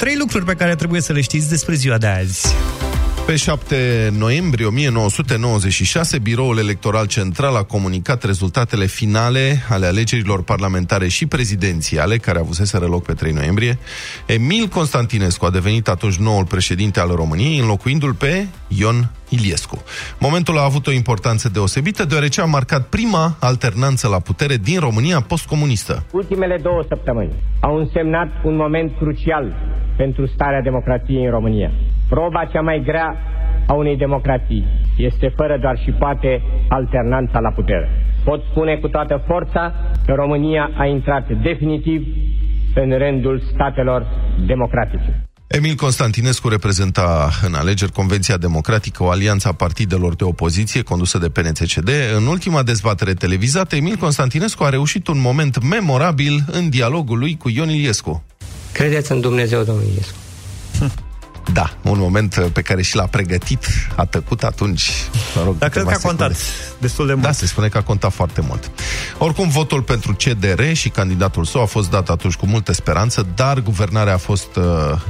Trei lucruri pe care trebuie să le știți despre ziua de azi. Pe 7 noiembrie 1996, Biroul Electoral Central a comunicat rezultatele finale ale alegerilor parlamentare și prezidențiale, care avuseseră loc pe 3 noiembrie. Emil Constantinescu a devenit atunci noul președinte al României, înlocuindu-l pe Ion Iliescu. Momentul a avut o importanță deosebită, deoarece a marcat prima alternanță la putere din România postcomunistă. Ultimele două săptămâni au însemnat un moment crucial pentru starea democrației în România. Proba cea mai grea a unei democrații este fără doar și poate alternanța la putere. Pot spune cu toată forța că România a intrat definitiv în rândul statelor democratice. Emil Constantinescu reprezenta în alegeri Convenția Democratică, o alianță a partidelor de opoziție condusă de PNCCD. În ultima dezbatere televizată, Emil Constantinescu a reușit un moment memorabil în dialogul lui cu Ion Iliescu. Credeți în Dumnezeu, domnul Iliescu? Da, un moment uh, pe care și l-a pregătit, a tăcut atunci. Mă rog, Dar cred că a contat secunde. destul de mult. Da, se spune că a contat foarte mult. Oricum, votul pentru CDR și candidatul său a fost dat atunci cu multă speranță, dar guvernarea a fost uh,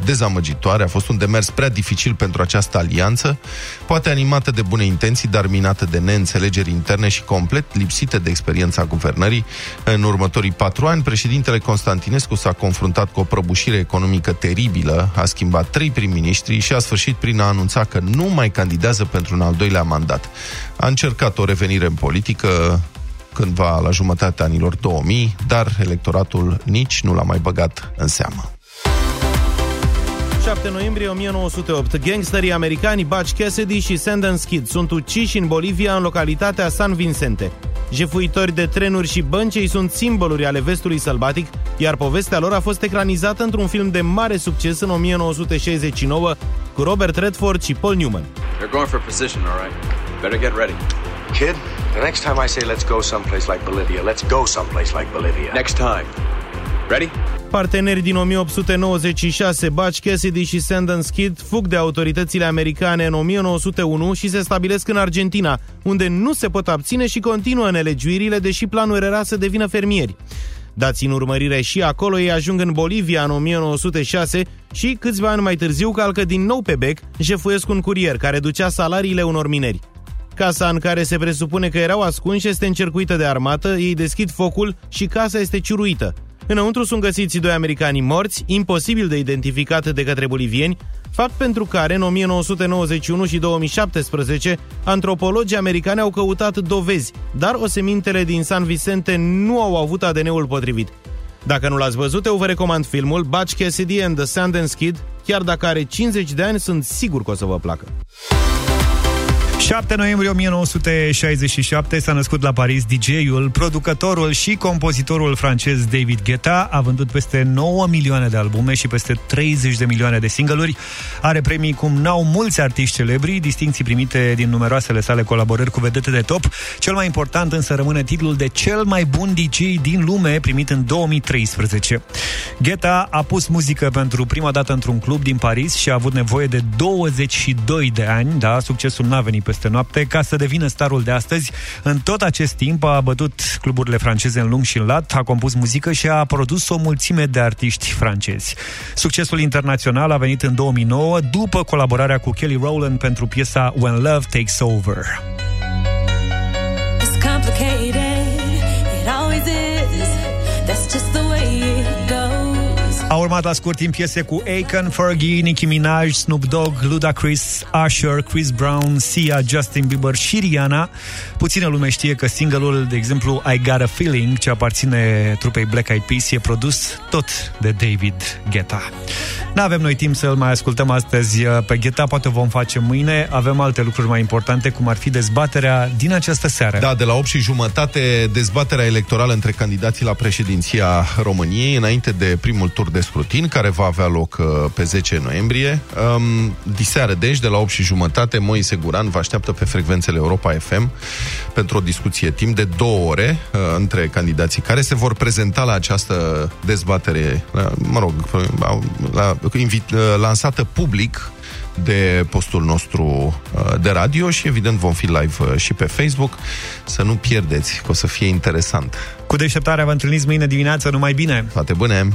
dezamăgitoare, a fost un demers prea dificil pentru această alianță, poate animată de bune intenții, dar minată de neînțelegeri interne și complet lipsite de experiența guvernării. În următorii patru ani, președintele Constantinescu s-a confruntat cu o prăbușire economică teribilă, a schimbat trei prim miniștrii și a sfârșit prin a anunța că nu mai candidează pentru un al doilea mandat. A încercat o revenire în politică cândva la jumătatea anilor 2000, dar electoratul nici nu l-a mai băgat în seamă. 7 noiembrie 1908, gangsterii americani Butch Cassidy și Sundance Kid sunt uciși în Bolivia în localitatea San Vicente. Jefuitori de trenuri și băncei sunt simboluri ale vestului sălbatic, iar povestea lor a fost ecranizată într-un film de mare succes în 1969 cu Robert Redford și Paul Newman. They're going for position, all right. Better get ready. Kid, the next time I say let's go someplace like Bolivia, let's go someplace like Bolivia. Next time. Ready? Parteneri din 1896, Butch Cassidy și Sandon Skid fug de autoritățile americane în 1901 și se stabilesc în Argentina, unde nu se pot abține și continuă nelegiuirile, deși planul era să devină fermieri. Dați în urmărire și acolo, ei ajung în Bolivia în 1906 și câțiva ani mai târziu calcă din nou pe bec, jefuiesc un curier care ducea salariile unor mineri. Casa în care se presupune că erau ascunși este încercuită de armată, ei deschid focul și casa este ciuruită. Înăuntru sunt găsiți doi americani morți, imposibil de identificat de către bolivieni, fapt pentru care în 1991 și 2017 antropologii americani au căutat dovezi, dar osemintele din San Vicente nu au avut ADN-ul potrivit. Dacă nu l-ați văzut, eu vă recomand filmul Butch Cassidy and the Sundance Kid, chiar dacă are 50 de ani, sunt sigur că o să vă placă. 7 noiembrie 1967 s-a născut la Paris DJ-ul, producătorul și compozitorul francez David Guetta. A vândut peste 9 milioane de albume și peste 30 de milioane de single-uri. Are premii cum n-au mulți artiști celebri, distinții primite din numeroasele sale colaborări cu vedete de top. Cel mai important însă rămâne titlul de cel mai bun DJ din lume, primit în 2013. Guetta a pus muzică pentru prima dată într-un club din Paris și a avut nevoie de 22 de ani, da, succesul n-a venit peste noapte ca să devină starul de astăzi. În tot acest timp a bătut cluburile franceze în lung și în lat, a compus muzică și a produs o mulțime de artiști francezi. Succesul internațional a venit în 2009 după colaborarea cu Kelly Rowland pentru piesa When Love Takes Over. It's complicated, a urmat la scurt timp piese cu Akon, Fergie, Nicki Minaj, Snoop Dogg, Ludacris, Usher, Chris Brown, Sia, Justin Bieber și Rihanna. Puțină lume știe că singleul, de exemplu, I Got a Feeling, ce aparține trupei Black Eyed Peas, e produs tot de David Guetta. Nu avem noi timp să-l mai ascultăm astăzi pe Gheta, poate vom face mâine. Avem alte lucruri mai importante, cum ar fi dezbaterea din această seară. Da, de la 8 și jumătate, dezbaterea electorală între candidații la președinția României, înainte de primul tur de scrutin, care va avea loc uh, pe 10 noiembrie. Um, diseară, deci, de la 8 și jumătate, Moise Guran vă așteaptă pe frecvențele Europa FM pentru o discuție timp de două ore uh, între candidații care se vor prezenta la această dezbatere, uh, mă rog, la invit, uh, lansată public de postul nostru uh, de radio și evident vom fi live uh, și pe Facebook. Să nu pierdeți, că o să fie interesant. Cu deșteptarea vă întâlniți mâine dimineață, numai bine! Toate bune!